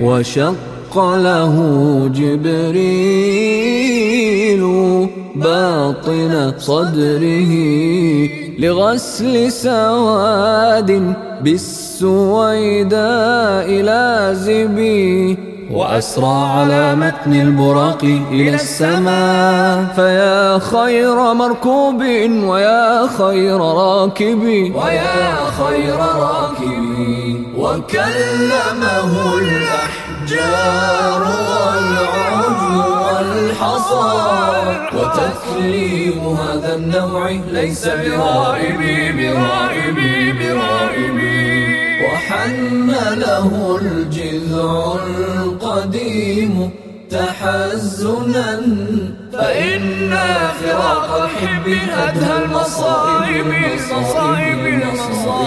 وشق له جبريل باطن صدره لغسل سواد بالسويداء لازبي وأسرى على متن البراق إلى السماء. فيا خير مركوب ويا خير راكب. ويا خير راكب. وكلمه الأحجار والعجم والحصى وتكليم هذا النوع ليس برائبي برائبي برائبي وحن له الجذع القديم تحزنا فإن فراق الحب أدهى المصائب المصائب المصائب